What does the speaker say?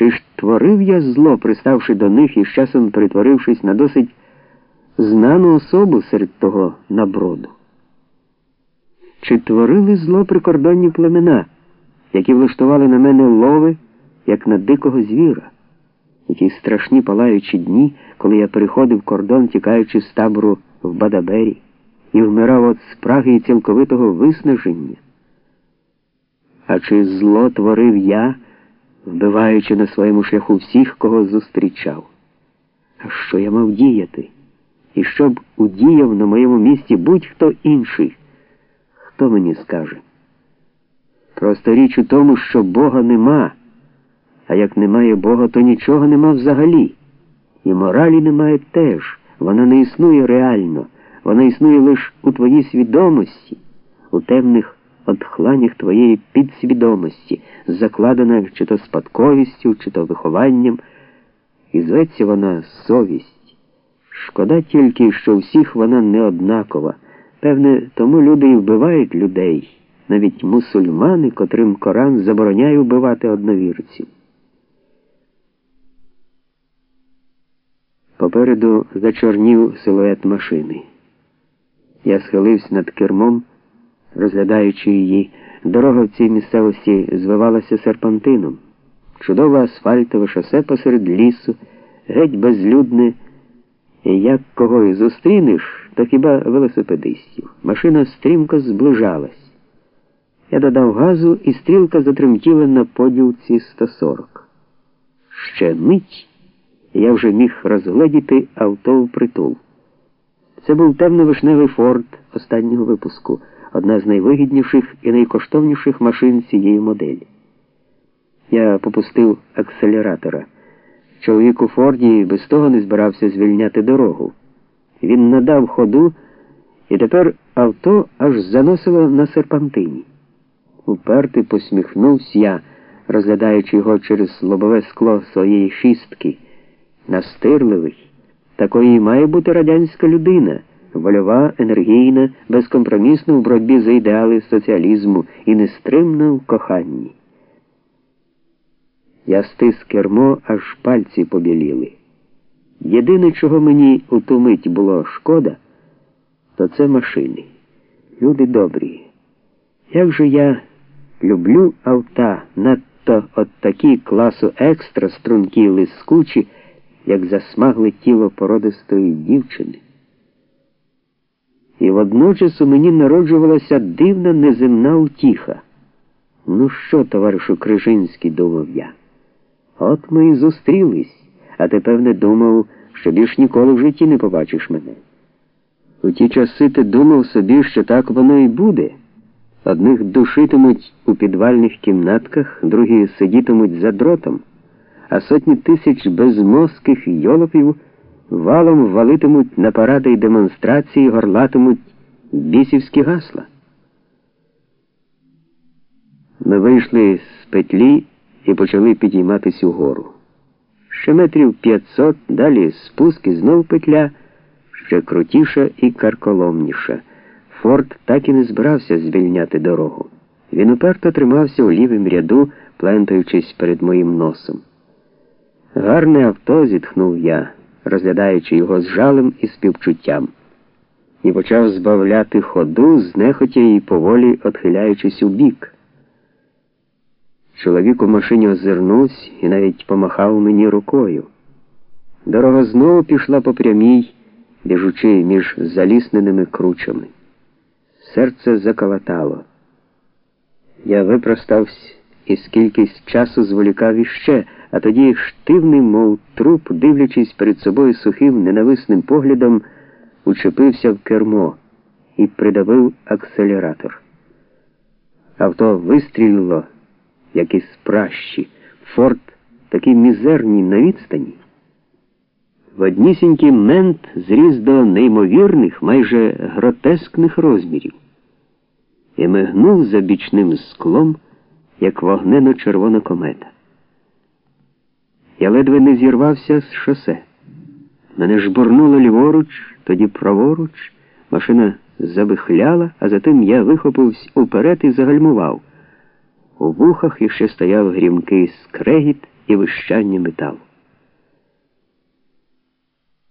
Чи ж творив я зло, приставши до них і з часом перетворившись на досить знану особу серед того наброду? Чи творили зло прикордонні племена, які влаштували на мене лови, як на дикого звіра? Ті страшні палаючі дні, коли я переходив кордон, тікаючи з табору в Бадабері, і вмирав від спраги і цілковитого виснаження? А чи зло творив я? Вбиваючи на своєму шляху всіх, кого зустрічав. А що я мав діяти? І щоб удіяв на моєму місці будь-хто інший, хто мені скаже? Просто річ у тому, що Бога нема, а як немає Бога, то нічого нема взагалі. І моралі немає теж. Вона не існує реально, вона існує лише у твоїй свідомості, у темних отхланнях твоєї підсвідомості, закладена чи то спадковістю, чи то вихованням, і зветься вона совість. Шкода тільки, що всіх вона не однакова. Певне, тому люди і вбивають людей, навіть мусульмани, котрим Коран забороняє вбивати одновірців. Попереду зачорнів силует машини. Я схилився над кермом розглядаючи її, дорога в цій місцевості звивалася серпантином. Чудове асфальтове шосе посеред лісу, геть безлюдне, і як кого і зустрінеш, то хіба велосипедистів. Машина стрімко зближалась. Я додав газу, і стрілка затремтіла на поділці 140. Ще мить я вже міг розгледіти авто в притул. Це був темно-вишневий форт останнього випуску одна з найвигідніших і найкоштовніших машин цієї моделі. Я попустив акселератора. Чоловік у Форді без того не збирався звільняти дорогу. Він надав ходу, і тепер авто аж заносило на серпантині. Уперти посміхнувся я, розглядаючи його через лобове скло своєї шістки. Настирливий, такої має бути радянська людина вольова, енергійна, безкомпромісна в боротьбі за ідеали соціалізму і нестримна в коханні. Я стис кермо, аж пальці побіліли. Єдине, чого мені у ту мить було шкода, то це машини. Люди добрі. Як же я люблю авта, надто от такі класу екстра стрункі лискучі, як засмагле тіло породистої дівчини. І водночас у мені народжувалася дивна неземна утіха. Ну що, товаришу Крижинський, думав я? От ми і зустрілись, а ти, певне, думав, що більш ніколи в житті не побачиш мене. У ті часи ти думав собі, що так воно і буде. Одних душитимуть у підвальних кімнатках, другі сидітимуть за дротом, а сотні тисяч безмозких йолопів валом валитимуть на паради й демонстрації, горлатимуть бісівські гасла. Ми вийшли з петлі і почали підійматись угору. Ще метрів 500, далі спуск і знов петля, ще крутіша і карколомніша. Форд так і не збирався звільняти дорогу. Він уперто тримався у лівім ряду, плентаючись перед моїм носом. Гарне авто, зітхнув я розглядаючи його з жалем і співчуттям, і почав збавляти ходу, знехотя і поволі отхиляючись у бік. Чоловік у машині озирнувся і навіть помахав мені рукою. Дорога знову пішла по прямій, біжучи між залісненими кручами. Серце заколотало. Я випростався і скількись часу зволікав іще а тоді штивний, мов труп, дивлячись перед собою сухим, ненависним поглядом, учепився в кермо і придавив акселератор. Авто вистрілило, як із пращі, форт такий мізерній на відстані. В однісінький мент зріс до неймовірних, майже гротескних розмірів і мигнув за бічним склом, як вогнено червона комета. Я ледве не зірвався з шосе. Мене жбурнуло ліворуч, тоді праворуч, машина забихляла, а затим я вихопився уперед і загальмував. У вухах іще стояв грімкий скрегіт. і вищання металу.